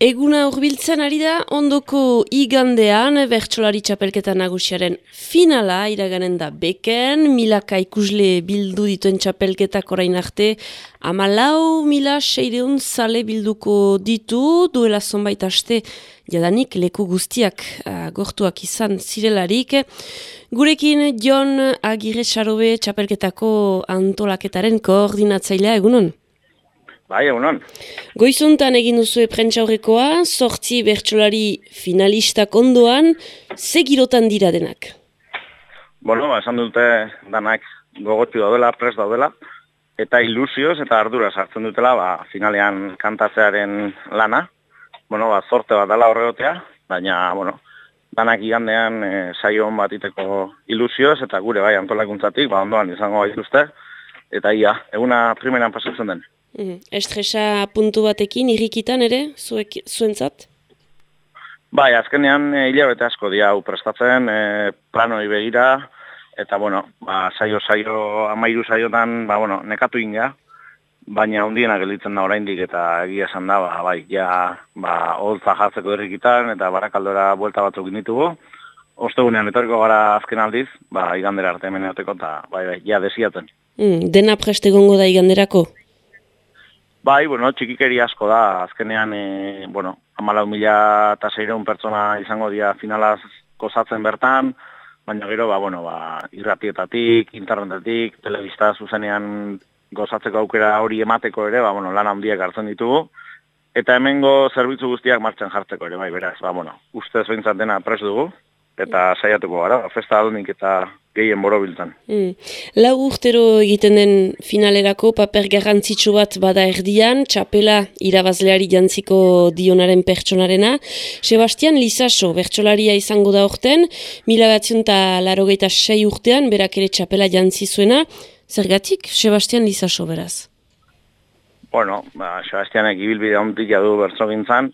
Eguna urbiltzen ari da, ondoko igandean, bertsolari txapelketa nagusiaren finala, iraganen da beken, milaka ikusle bildu dituen txapelketak orain arte, ama lau mila seireun zale bilduko ditu, duela zonbait aste, jadanik leku guztiak uh, gortuak izan zirelarik. Gurekin, John Agire Sarobe txapelketako antolaketaren koordinatzailea, egunon? Bai, egunon. Goizuntan egin duzu prentxaurrekoa, sortzi bertsolari finalistak ondoan, segirotan dira denak? Bueno, ba, esan dute danak gogotu daudela, pres daudela, eta ilusioz eta ardura sartzen dutela, ba, finalean kantatzearen lana. Bueno, ba, zorte bat dela horregotea, baina, bueno, danak igandean e, saio hon bat iteko ilusioz, eta gure bai antolakuntzatik, ba, ondoan izango dituzte, eta ia, eguna primeran pasatzen den. Mm. Estresa puntu batekin, irrikitan ere, zuek, zuentzat? Bai, azkenean e, hilabete asko dia hau prestatzen, e, planoi begira, eta bueno, ba, saio, saio, amairu saiotan, ba, bueno, nekatu inga, baina hundiena gelditzen da oraindik eta egia esan da, ba, bai, ja, ba, holtza jartzeko irrikitan, eta barakaldora buelta batzuk ditugu, ostegunean etoriko gara azken aldiz, ba, igandera arte hemeneoteko, eta bai, bai, ja, desiatzen. Mm, dena preste gongo da iganderako? Bai, bueno, txikikeri asko da, azkenean, e, bueno, amalau mila eta zeireun pertsona izango dira finalaz kozatzen bertan, baina gero, ba, bueno, ba, irratietatik, internetetik, telebista zuzenean gozatzeko aukera hori emateko ere, ba, bueno, lan handiak hartzen ditugu, eta hemengo zerbitzu guztiak martxan jartzeko ere, bai, beraz, ba, bueno, ustez behintzat dena pres dugu, eta saiatuko gara, festa adunik eta gehien borobiltzen. Mm. Lau urtero egiten den finalerako paper garrantzitsu bat bada erdian, txapela irabazleari jantziko dionaren pertsonarena. Sebastian Lizaso, bertsolaria izango da orten, mila batzion eta larogeita sei urtean, berak ere txapela jantzi zuena. Zergatik, Sebastian Lizaso, beraz? Bueno, ba, Sebastianek ibilbide ondik du bertso gintzan,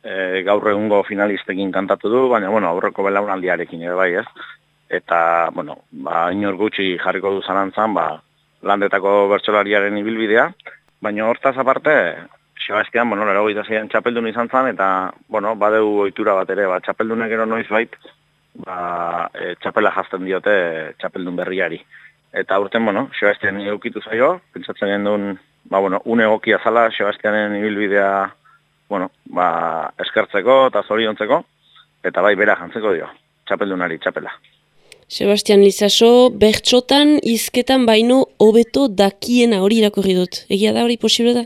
e, gaur egungo finalistekin kantatu du, baina, bueno, aurreko belaunaldiarekin ere bai, ez? Eta, bueno, ba, inor gutxi jarriko du zalantzan, ba, landetako bertsolariaren ibilbidea, baina hortaz aparte, Sebastian, bueno, lero gita zeian txapeldun izan zan, eta, bueno, badeu oitura bat ere, ba, txapeldunek ero noiz bait, ba, e, txapela jazten diote txapeldun berriari. Eta urten, bueno, Sebastian eukitu zaio, pentsatzen gendun, ba, bueno, une egokia zala Sebastianen ibilbidea, bueno, ba, eskertzeko eta zoriontzeko, eta bai, bera jantzeko dio, txapeldunari, txapela. Sebastian Lizaso, bertxotan izketan baino hobeto dakiena hori irakurri dut. Egia da hori posible da?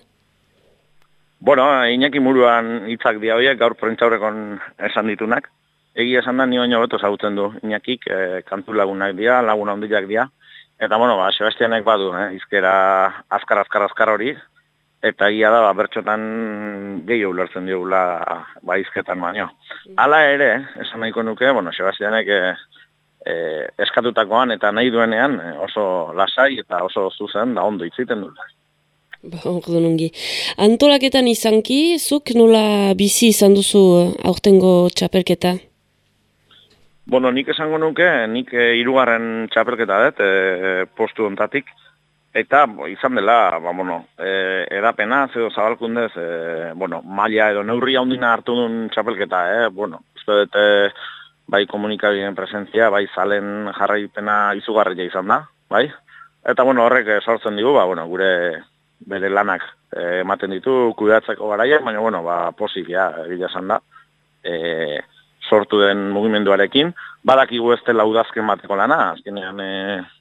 Bueno, Iñaki muruan hitzak dia horiek gaur prentzaurrekon esan ditunak. Egia esan da ni baino hobeto zagutzen du Iñakik, e, kantu lagunak dira, laguna hondiak dira. Eta bueno, ba, Sebastianek badu, eh, izkera azkar azkar azkar hori. Eta egia da, ba, bertxotan gehiago ulertzen diogula ba, izketan baino. Hala ere, esan nahiko nuke, bueno, Sebastianek... E, e, eskatutakoan eta nahi duenean e, oso lasai eta oso zuzen da ondo itziten du. Ba, nungi. Antolaketan izanki, zuk nola bizi izan duzu aurtengo txapelketa? Bueno, nik esango nuke, nik e, irugarren txapelketa dut, e, postu ontatik, eta bo, izan dela, ba, bueno, e, edapena, zeo zabalkundez, e, bueno, maila edo neurria ondina hartu duen txapelketa, eh? bueno, uste dut, e, bai komunikabideen presentzia, bai zalen jarraipena izugarria izan da, bai? Eta bueno, horrek eh, sortzen digu, ba, bueno, gure bere lanak eh, ematen ditu kudeatzeko garaia, baina bueno, ba, posibia egila esan da, e, sortu den mugimenduarekin, badakigu ez dela udazken bateko lana, azkenean e,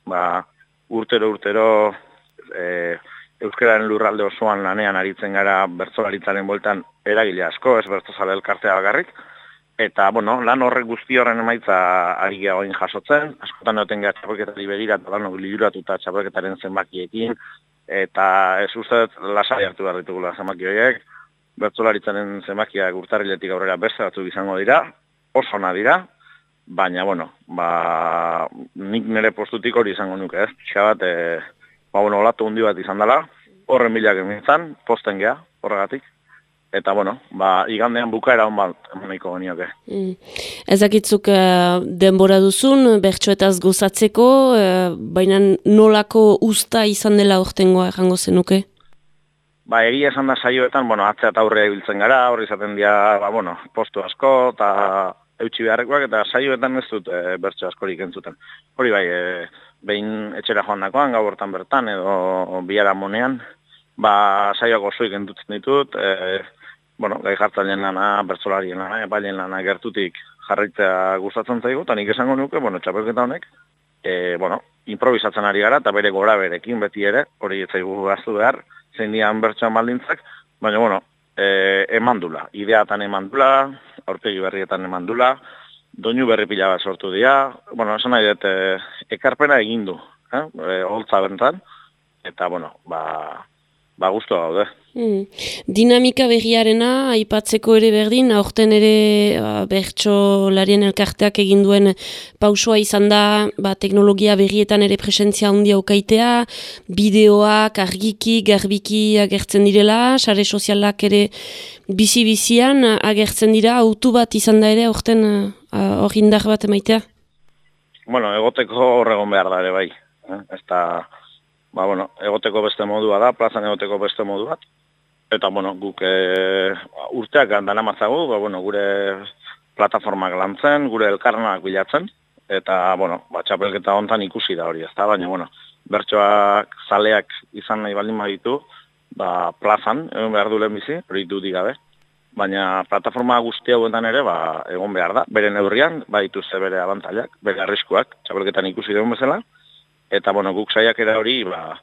ba, urtero urtero e, euskararen lurralde osoan lanean aritzen gara bertzolaritzaren boltan eragile asko, ez bertzozale elkartea bagarrik, Eta, bueno, lan horrek guzti horren emaitza ari gehoin jasotzen, askotan noten gara txapelketari begira eta lan liuratu eta txapelketaren zenbakiekin, eta ez uste lasai hartu behar ditugula zenbaki horiek, bertzolaritzaren zenbakiak urtarriletik aurrera beste batzuk izango dira, oso ona dira, baina, bueno, ba, nik nire postutik hori izango nuke, ez? Txabat, e, ba, bueno, olatu hundi bat izan dela, horren bilak emintzan, posten geha, horregatik eta bueno, ba, igandean bukaera hon bat emaniko genioke. Mm. Ezakitzuk uh, denbora duzun, bertsoetaz gozatzeko, uh, baina nolako usta izan dela ortengoa errango zenuke? ba, egia esan da saioetan, bueno, atzea eta aurrea ibiltzen gara, horri izaten dira, ba, bueno, postu asko, eta eutxi beharrekoak, eta saioetan ez dut e, bertso askorik entzuten. Hori bai, e, behin etxera joan dakoan, gau hortan bertan, edo biara monean, ba, saioak osoik entutzen ditut, e, bueno, gai jartzailen lana, bertzolarien lana, epailen lana gertutik jarraitzea gustatzen zaigu, eta nik esango nuke, bueno, txapelketa honek, e, bueno, improvisatzen ari gara, eta bere gora berekin beti ere, hori ez zaigu gaztu behar, zein dian bertsoan baldintzak, baina, bueno, e, eman dula, ideatan eman dula, aurpegi berrietan eman dula, doinu berri pila bat sortu dira, bueno, esan nahi dut, e, ekarpena egin du, eh? e, holtza bentan, eta, bueno, ba, ba guztu gaude. Hmm. Dinamika berriarena aipatzeko ere berdin, aurten ere ba, bertso larien elkarteak egin duen pausua izan da ba, teknologia berrietan ere presentzia handia okaitea, bideoak, argiki, garbiki agertzen direla, sare sozialak ere bizi-bizian agertzen dira, autu bat izan da ere aurten hor indar bat emaitea? Bueno, egoteko horregon behar da ere bai. Eh? Ez ba, bueno, egoteko beste modua da, plazan egoteko beste modu bat. Eta, bueno, guk e, urteak dana mazagu, ba, bueno, gure plataformak lantzen, gure elkarnak bilatzen, eta, bueno, ba, txapelketa hontan ikusi da hori, ez da, baina, bueno, bertsoak zaleak izan nahi baldin baditu, ba, plazan, egon behar du lehen bizi, hori du digabe. Baina plataforma guzti hauetan ere, ba, egon behar da, bere neurrian, ba, dituzte bere abantailak, bere arriskuak, txapelketan ikusi dugu bezala, eta bueno, guk saiak era hori ba,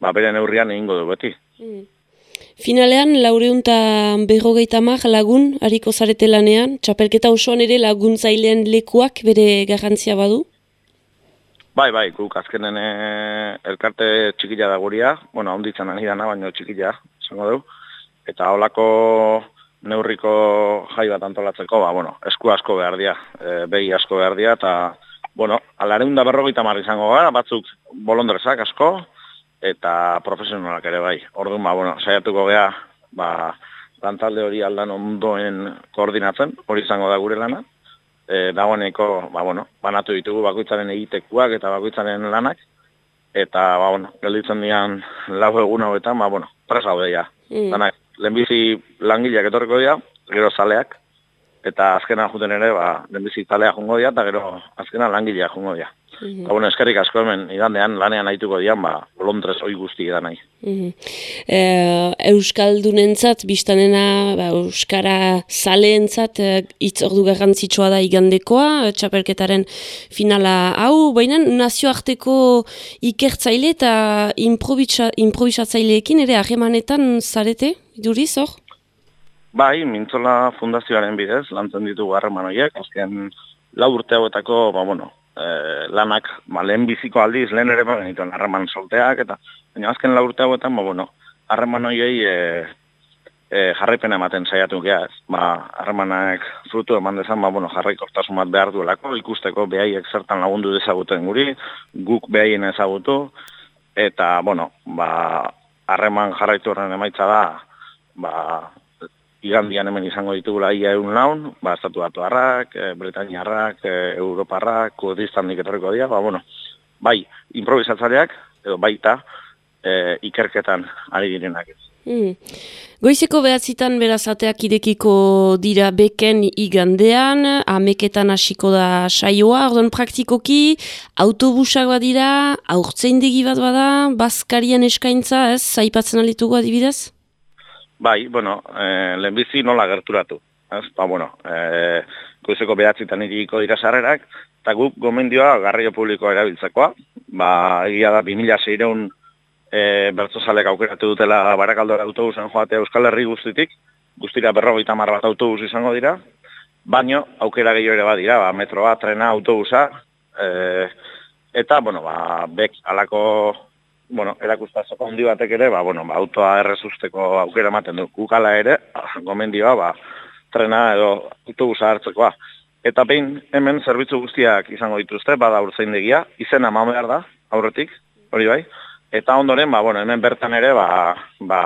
ba bere neurrian egingo du beti. Mm. Finalean, laureunta berrogeita mar lagun hariko zarete lanean, txapelketa osoan ere laguntzailean lekuak bere garrantzia badu? Bai, bai, guk azkenen eh, elkarte txikila da guria, bueno, onditzen ani dana, baina txikila, zango du, eta holako neurriko jai bat antolatzeko, ba, bueno, esku asko behar dia, e, behi asko behar dia, eta bueno, alareun da berrogeita marri izango gara, batzuk bolondrezak asko, eta profesionalak ere bai. Orduan, ba, bueno, saiatuko gea, ba, lantalde hori aldan ondoen koordinatzen, hori izango da gure lana. E, dagoeneko, ba, bueno, banatu ditugu bakoitzaren egitekuak eta bakoitzaren lanak, eta, ba, bueno, gelditzen dian lau egun hauetan, ba, bueno, presa hau deia. Mm. Danak, lehenbizi langileak etorreko dira, gero zaleak, eta azkena juten ere, ba, denbizi talea jungo dira, eta gero azkena langilea jungo dira. Mm -hmm. eskerrik asko hemen, igandean lanean nahituko dian, ba, Londres hoi guzti edan nahi. Mm -hmm. Euskaldunentzat, biztanena, ba, Euskara zaleentzat, e, itz ordu garrantzitsua da igandekoa, txapelketaren finala hau, baina nazioarteko ikertzaile eta improvisatzaileekin ere ahemanetan zarete, duriz, hor? Bai, Mintzola Fundazioaren bidez, lantzen ditugu harreman horiek, azken lau urte hauetako, ba, bueno, e, lanak, ba, lehen biziko aldiz, lehen ere bagen dituen harreman solteak, eta baina azken lau urte hauetan, ba, bueno, harreman horiei e, e, jarraipena ematen saiatu geha, ba, harremanak frutu eman dezan, ba, bueno, jarraik bat behar duelako, ikusteko behaiek zertan lagundu dezaguten guri, guk behaien ezagutu, eta, bueno, ba, harreman jarraitu horren emaitza da, ba, igandian hemen izango ditugula ia egun laun, ba, estatu batu harrak, e, Bretainiarrak, e, Europarrak, kurdistan diketorriko dira, ba, bueno, bai, improvisatzaileak, edo baita, e, ikerketan ari direnak ez. Mm. Goizeko behatzitan berazateak idekiko dira beken igandean, ameketan hasiko da saioa, ordon praktikoki, autobusak bat dira, aurtzein bat bada, bazkarien eskaintza, ez, zaipatzen alitugu adibidez? Bai, bueno, eh, lehenbizi nola gerturatu. Ez? Ba, bueno, eh, goizeko behatzitan iriko dira sarrerak, eta guk gomendioa garraio publikoa erabiltzekoa. Ba, egia da, 2006 e, bertzozalek aukeratu dutela barakaldora autobusen joatea Euskal Herri guztitik, guztira berrogeita mar bat autobus izango dira, baino aukera gehiago ere badira, ba, metroa, trena, autobusa, e, eta, bueno, ba, bek alako bueno, erakustazoko handi batek ere, ba, bueno, ba, autoa errezusteko aukera ematen du. Kukala ere, gomendioa, ba, trena edo autobusa hartzekoa. Eta behin hemen zerbitzu guztiak izango dituzte, bada urzaindegia, izena behar da, aurretik, hori bai. Eta ondoren, ba, bueno, hemen bertan ere, ba, ba,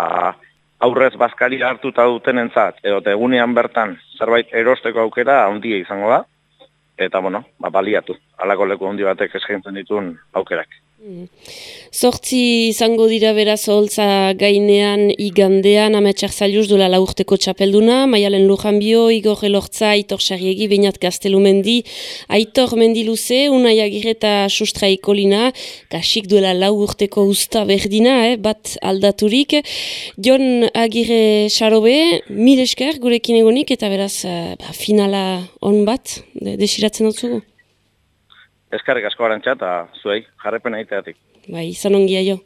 aurrez bazkari hartuta duten entzat, edo egunean bertan zerbait erosteko aukera handia izango da, eta, bueno, ba, baliatu, alako leku handi batek eskaintzen ditun aukerak. Zortzi izango dira beraz holtza gainean igandean ametsak zailuz duela laurteko txapelduna, maialen lujan bio, igor elortza, aitor sarriegi, bainat gaztelumendi, aitor mendiluze, unai agireta sustra ikolina, kasik duela laurteko usta berdina, eh, bat aldaturik. Jon agire xarobe, mil esker gurekin egonik, eta beraz uh, ba, finala on bat, desiratzen dut? Eskarrik asko arantxa eta zuei, jarrepen egiteatik. Bai, izan ongia jo.